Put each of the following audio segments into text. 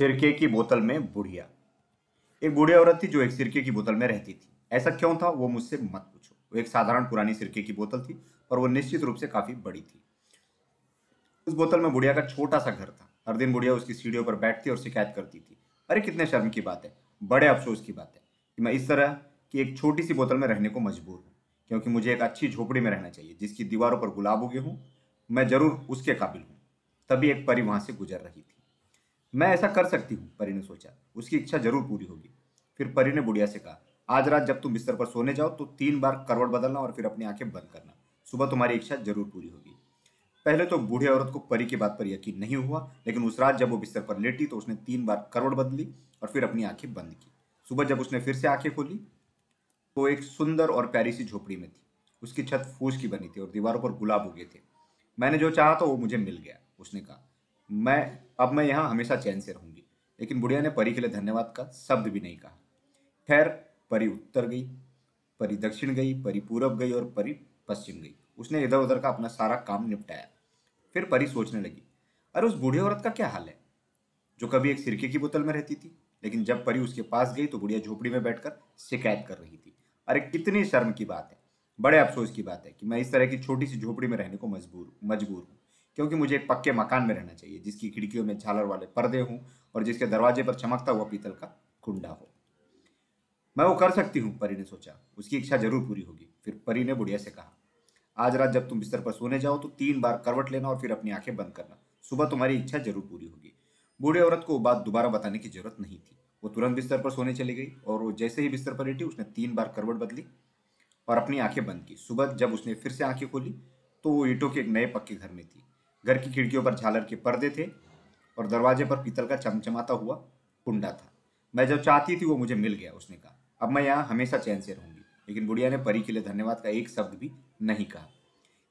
सिरके की बोतल में बुढ़िया। एक बुढ़ी औरत थी जो एक सिरके की बोतल में रहती थी। ऐसा क्यों था? वो मुझसे मत पूछो। वो एक साधारण पुरानी सिरके की बोतल थी और वो निश्चित रूप से काफ़ी बड़ी थी। उस बोतल में बुढ़िया का छोटा सा घर था। हर दिन बुढ़िया उसकी सीढ़ियों पर बैठती और शिकायत करती थी। अरे, कितने शर्म की बात है। बड़े अफसोस की बात है कि मैं इस तरह की एक छोटी सी बोतल में रहने को मजबूर हूँ, क्योंकि मुझे एक अच्छी झोपड़ी में रहना चाहिए, जिसकी दीवारों पर गुलाब उगे हूँ। मैं ज़रूर उसके काबिल हूँ। तभी एक परी वहाँ से गुजर रही थी। मैं ऐसा कर सकती हूँ, परी ने सोचा। उसकी इच्छा ज़रूर पूरी होगी। फिर परी ने बुढ़िया से कहा, आज रात जब तुम बिस्तर पर सोने जाओ तो तीन बार करवट बदलना और फिर अपनी आँखें बंद करना। सुबह तुम्हारी इच्छा ज़रूर पूरी होगी। पहले तो बूढ़ी औरत को परी की बात पर यकीन नहीं हुआ, लेकिन उस रात जब वो बिस्तर पर लेटी तो उसने तीन बार करवट बदली और फिर अपनी आँखें बंद की। सुबह जब उसने फिर से आँखें खोली तो एक सुंदर और प्यारी सी झोपड़ी में थी। उसकी छत फूस की बनी थी और दीवारों पर गुलाब उगे थे। मैंने जो चाहा तो वो मुझे मिल गया। उसने कहा मैं, अब मैं यहाँ हमेशा चैन से रहूँगी। लेकिन बुढ़िया ने परी के लिए धन्यवाद का शब्द भी नहीं कहा। खैर, परी उत्तर गई, परी दक्षिण गई, परी पूरब गई और परी पश्चिम गई। उसने इधर उधर का अपना सारा काम निपटाया। फिर परी सोचने लगी, अरे, उस बूढ़ी औरत का क्या हाल है? जो कभी एक सिरके की बोतल में रहती थी, लेकिन जब परी उसके पास गई तो बुढ़िया झोपड़ी में बैठकर शिकायत कर रही थी। अरे, कितनी शर्म की बात है, बड़े अफसोस की बात है कि मैं इस तरह की छोटी सी झोपड़ी में रहने को मजबूर मजबूर हूँ। क्योंकि मुझे एक पक्के मकान में रहना चाहिए, जिसकी खिड़कियों में झालर वाले पर्दे हों और जिसके दरवाजे पर चमकता हुआ पीतल का कुंडा हो। मैं वो कर सकती हूँ, परी ने सोचा। उसकी इच्छा ज़रूर पूरी होगी। फिर परी ने बुढ़िया से कहा, आज रात जब तुम बिस्तर पर सोने जाओ तो तीन बार करवट लेना और फिर अपनी आँखें बंद करना। सुबह तुम्हारी इच्छा ज़रूर पूरी होगी। बूढ़े औरत को बात दोबारा बताने की ज़रूरत नहीं थी। वो तुरंत बिस्तर पर सोने चली गई और वो जैसे ही बिस्तर पर लेटी, उसने तीन बार करवट बदली और अपनी आँखें बंद की। सुबह जब उसने फिर से आँखें खोली तो वो ईटों के एक नए पक्के घर में थी। घर की खिड़कियों पर झालर के पर्दे थे और दरवाजे पर पीतल का चमचमाता हुआ कुंडा था। मैं जो चाहती थी, वो मुझे मिल गया, उसने कहा। अब मैं यहाँ हमेशा चैन से रहूँगी। लेकिन बुढ़िया ने परी के लिए धन्यवाद का एक शब्द भी नहीं कहा।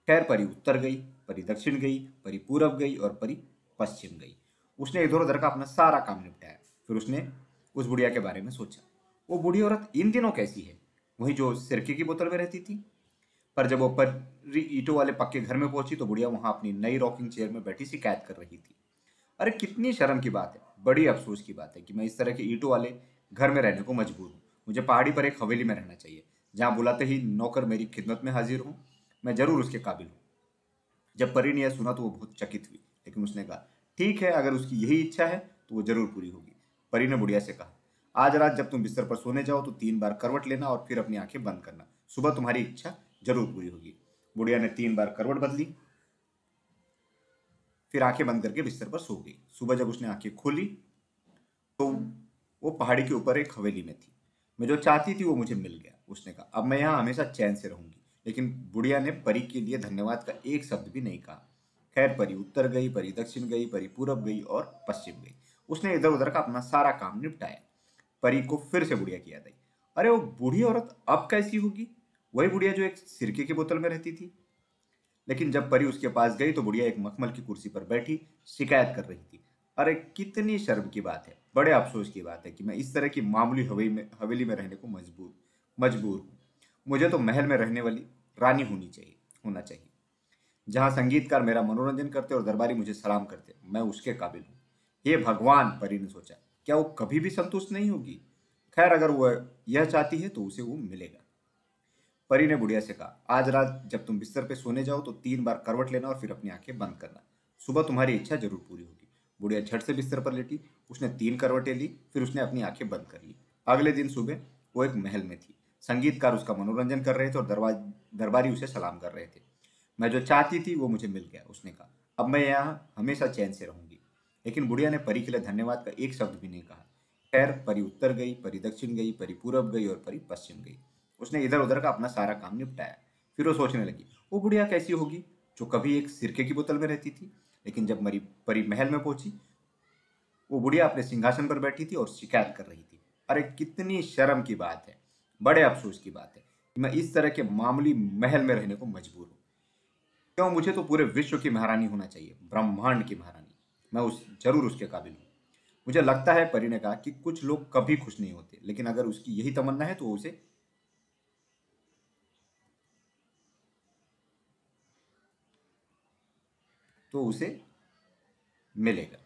खैर, परी उत्तर गई, परी दक्षिण गई, परी पूरब गई और परी पश्चिम गई। उसने इधर उधर का अपना सारा काम निपटाया। फिर उसने उस बुढ़िया के बारे में सोचा। वो बूढ़ी औरत इन दिनों कैसी है? वही जो सिरके की बोतल में रहती थी। पर जब वो परी ईटों वाले पक्के घर में पहुँची तो बुढ़िया वहाँ अपनी नई रॉकिंग चेयर में बैठी शिकायत कर रही थी। अरे कितनी शर्म की बात है, बड़ी अफसोस की बात है कि मैं इस तरह के ईटों वाले घर में रहने को मजबूर हूँ। मुझे पहाड़ी पर एक हवेली में रहना चाहिए, जहाँ बुलाते ही नौकर मेरी खिदमत में हाजिर हूँ। मैं ज़रूर उसके काबिल हूँ। जब परी ने यह सुना तो वो बहुत चकित हुई, लेकिन उसने कहा, ठीक है, अगर उसकी यही इच्छा है तो वो ज़रूर पूरी होगी। परी ने बुढ़िया से कहा, आज रात जब तुम बिस्तर पर सोने जाओ तो तीन बार करवट लेना और फिर अपनी आँखें बंद करना। सुबह तुम्हारी इच्छा ज़रूर पूरी होगी। बुढ़िया ने तीन बार करवट बदली। फिर आँखें बंद करके बिस्तर पर सो गई। सुबह जब उसने आँखें खोली तो वो पहाड़ी के ऊपर एक हवेली में थी। मैं जो चाहती थी वो मुझे मिल गया। उसने कहा, अब मैं यहाँ हमेशा चैन से रहूँगी। लेकिन बुढ़िया ने परी के लिए धन्यवाद का एक शब्द भी नहीं कहा। खैर, परी उत्तर गई, परी दक्षिण गई, परी पूरब गई और पश्चिम गई। उसने इधर उधर का अपना सारा काम निपटाया। परी को फिर से बुढ़िया किया आई। अरे, वो बूढ़ी औरत अब कैसी होगी? वही बुढ़िया जो एक सिरके की बोतल में रहती थी। लेकिन जब परी उसके पास गई तो बुढ़िया एक मखमल की कुर्सी पर बैठी, शिकायत कर रही थी। अरे, कितनी शर्म की बात है, बड़े अफसोस की बात है कि मैं इस तरह की मामूली हवेली में हवेली में रहने को मजबूर मजबूर हूँ। मुझे तो महल में रहने वाली रानी होनी चाहिए, होना चाहिए। जहाँ संगीतकार मेरा मनोरंजन करते और दरबारी मुझे सलाम करते, मैं उसके काबिल हूँ। ये भगवान, परी ने सोचा, क्या वो कभी भी संतुष्ट नहीं होगी? खैर, अगर वह यह चाहती है तो उसे वो मिलेगा। परी ने बुढ़िया से कहा, आज रात जब तुम बिस्तर पे सोने जाओ तो तीन बार करवट लेना और फिर अपनी आँखें बंद करना। सुबह तुम्हारी इच्छा ज़रूर पूरी होगी। बुढ़िया झट से बिस्तर पर लेटी। उसने तीन करवटें ली, फिर उसने अपनी आँखें बंद कर ली। अगले दिन सुबह वो एक महल में थी। संगीतकार उसका मनोरंजन कर रहे थे और दरबार दरबारी उसे सलाम कर रहे थे। मैं जो चाहती थी वो मुझे मिल गया, उसने कहा। अब मैं यहाँ हमेशा चैन से रहूँगी। लेकिन बुढ़िया ने परी के लिए धन्यवाद का एक शब्द भी नहीं कहा। खैर, परी उत्तर गई, परी दक्षिण गई, परी पूरब गई और परी पश्चिम गई। उसने इधर उधर का अपना सारा काम निपटाया। फिर वो सोचने लगी, वो बुढ़िया कैसी होगी, जो कभी एक सिरके की बोतल में रहती थी, लेकिन जब मरी, परी महल में पहुँची, वो बुढ़िया अपने सिंहासन पर बैठी थी और शिकायत कर रही थी। अरे, कितनी शर्म की बात है, बड़े अफसोस की बात है, कि मैं इस तरह के मामूली महल में रहने को मजबूर हूँ। क्यों, मुझे तो पूरे विश्व की महारानी होना चाहिए, ब्रह्मांड की महारानी। मैं उस, ज़रूर उसके काबिल हूँ। मुझे लगता है, परी ने कहा कि कुछ लोग कभी खुश नहीं होते, लेकिन अगर उसकी यही तमन्ना है तो उसे तो उसे मिलेगा।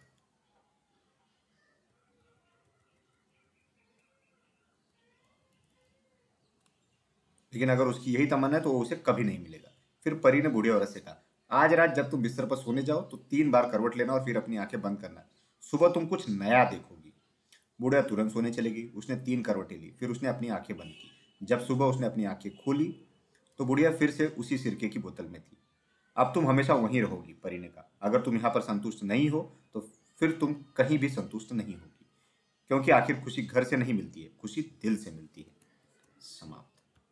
लेकिन अगर उसकी यही तमन्ना है तो वो उसे कभी नहीं मिलेगा। फिर परी ने बूढ़ी औरत से कहा, आज रात जब तुम बिस्तर पर सोने जाओ तो तीन बार करवट लेना और फिर अपनी आँखें बंद करना। सुबह तुम कुछ नया देखोगी। बूढ़िया तुरंत सोने चली गई उसने तीन करवटें ली, फिर उसने अपनी आँखें बंद की। जब सुबह उसने अपनी आँखें खोली तो बुढ़िया फिर से उसी सिरके की बोतल में थी। अब तुम हमेशा वहीं रहोगी परी ने कहा अगर तुम यहाँ पर संतुष्ट नहीं हो तो फिर तुम कहीं भी संतुष्ट नहीं होगी। क्योंकि आखिर खुशी घर से नहीं मिलती है, खुशी दिल से मिलती है। समाप्त।